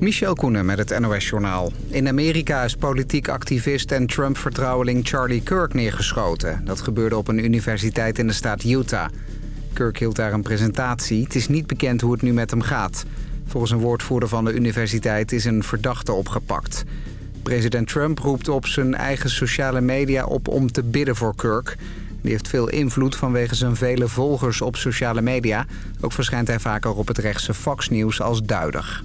Michel Koenen met het NOS-journaal. In Amerika is politiek activist en Trump-vertrouweling Charlie Kirk neergeschoten. Dat gebeurde op een universiteit in de staat Utah. Kirk hield daar een presentatie. Het is niet bekend hoe het nu met hem gaat. Volgens een woordvoerder van de universiteit is een verdachte opgepakt. President Trump roept op zijn eigen sociale media op om te bidden voor Kirk. Die heeft veel invloed vanwege zijn vele volgers op sociale media. Ook verschijnt hij vaker op het rechtse Fox News als duider.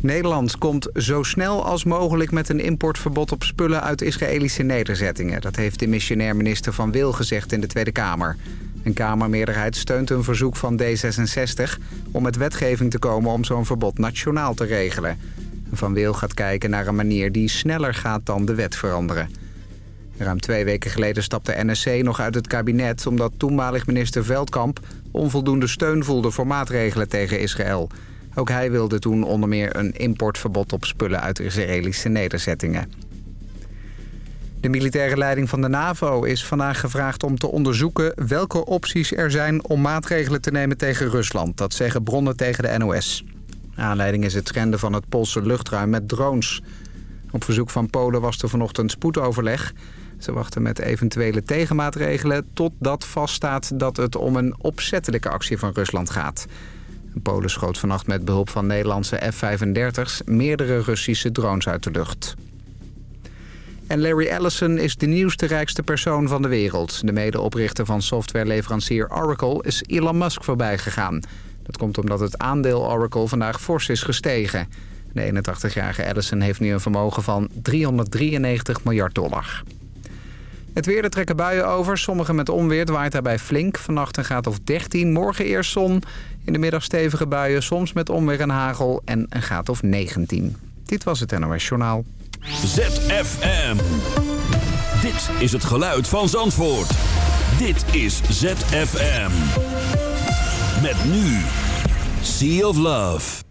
Nederland komt zo snel als mogelijk met een importverbod op spullen uit Israëlische nederzettingen. Dat heeft de missionair minister Van Wil gezegd in de Tweede Kamer. Een Kamermeerderheid steunt een verzoek van D66 om met wetgeving te komen om zo'n verbod nationaal te regelen. Van Wil gaat kijken naar een manier die sneller gaat dan de wet veranderen. Ruim twee weken geleden stapte NSC nog uit het kabinet... omdat toenmalig minister Veldkamp onvoldoende steun voelde voor maatregelen tegen Israël. Ook hij wilde toen onder meer een importverbod op spullen uit Israëlische nederzettingen. De militaire leiding van de NAVO is vandaag gevraagd om te onderzoeken welke opties er zijn om maatregelen te nemen tegen Rusland. Dat zeggen bronnen tegen de NOS. Aanleiding is het trenden van het Poolse luchtruim met drones. Op verzoek van Polen was er vanochtend spoedoverleg. Ze wachten met eventuele tegenmaatregelen totdat vaststaat dat het om een opzettelijke actie van Rusland gaat. Polen schoot vannacht met behulp van Nederlandse F-35's meerdere Russische drones uit de lucht. En Larry Ellison is de nieuwste rijkste persoon van de wereld. De medeoprichter van softwareleverancier Oracle is Elon Musk voorbij gegaan. Dat komt omdat het aandeel Oracle vandaag fors is gestegen. De 81-jarige Ellison heeft nu een vermogen van 393 miljard dollar. Het weer, er trekken buien over. Sommige met onweer waait daarbij flink. Vannacht een graad of 13. Morgen eerst zon. In de middag stevige buien. Soms met onweer en hagel. En een graad of 19. Dit was het NOS Journaal. ZFM. Dit is het geluid van Zandvoort. Dit is ZFM. Met nu. Sea of Love.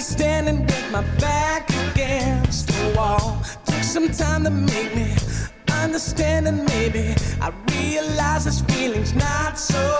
Standing with my back against the wall. Took some time to make me understand, and maybe I realize this feeling's not so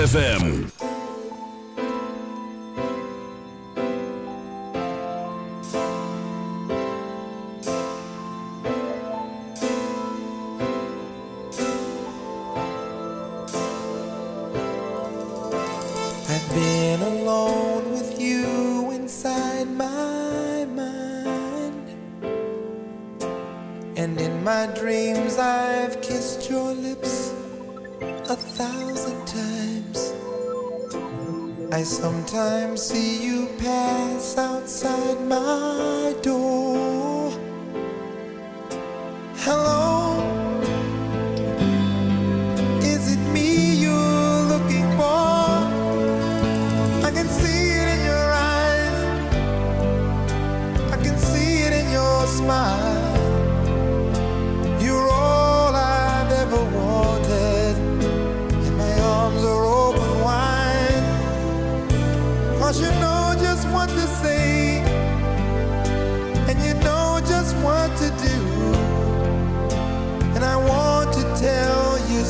ZFM.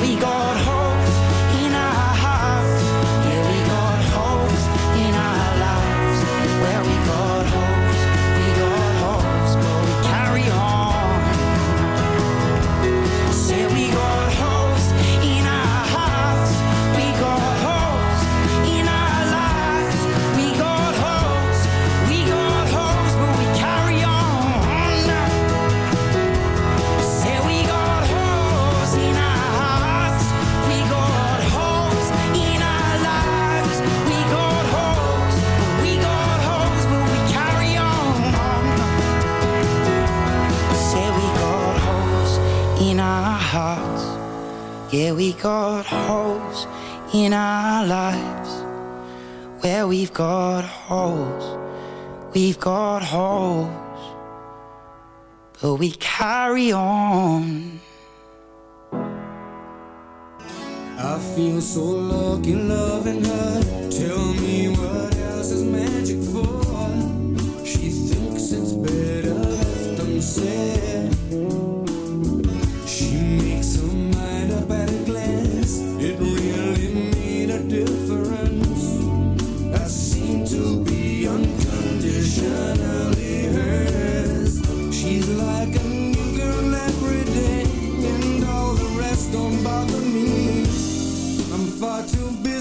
We got holes. We've got holes, we've got holes. But we carry on. I feel so lucky loving her. Tell me what else is magic for? She thinks it's better left unsaid.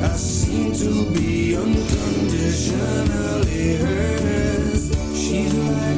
loving say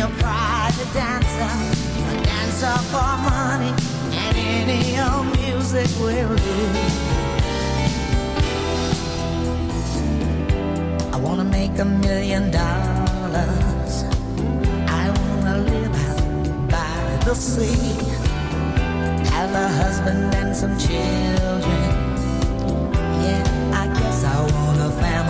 Your private dancer, a dancer for money, and any old music will do. I wanna make a million dollars. I wanna live by the sea. Have a husband and some children. Yeah, I guess I want a family.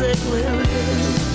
music will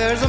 easy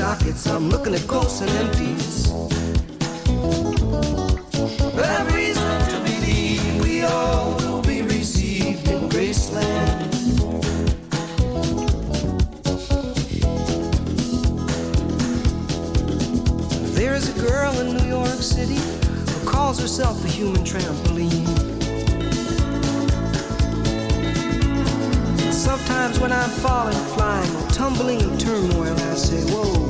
Sockets. I'm looking at ghosts and empties. I've reason to believe we all will be received in Graceland. There is a girl in New York City who calls herself a human trampoline. Sometimes when I'm falling, flying, or tumbling in turmoil, I say, Whoa,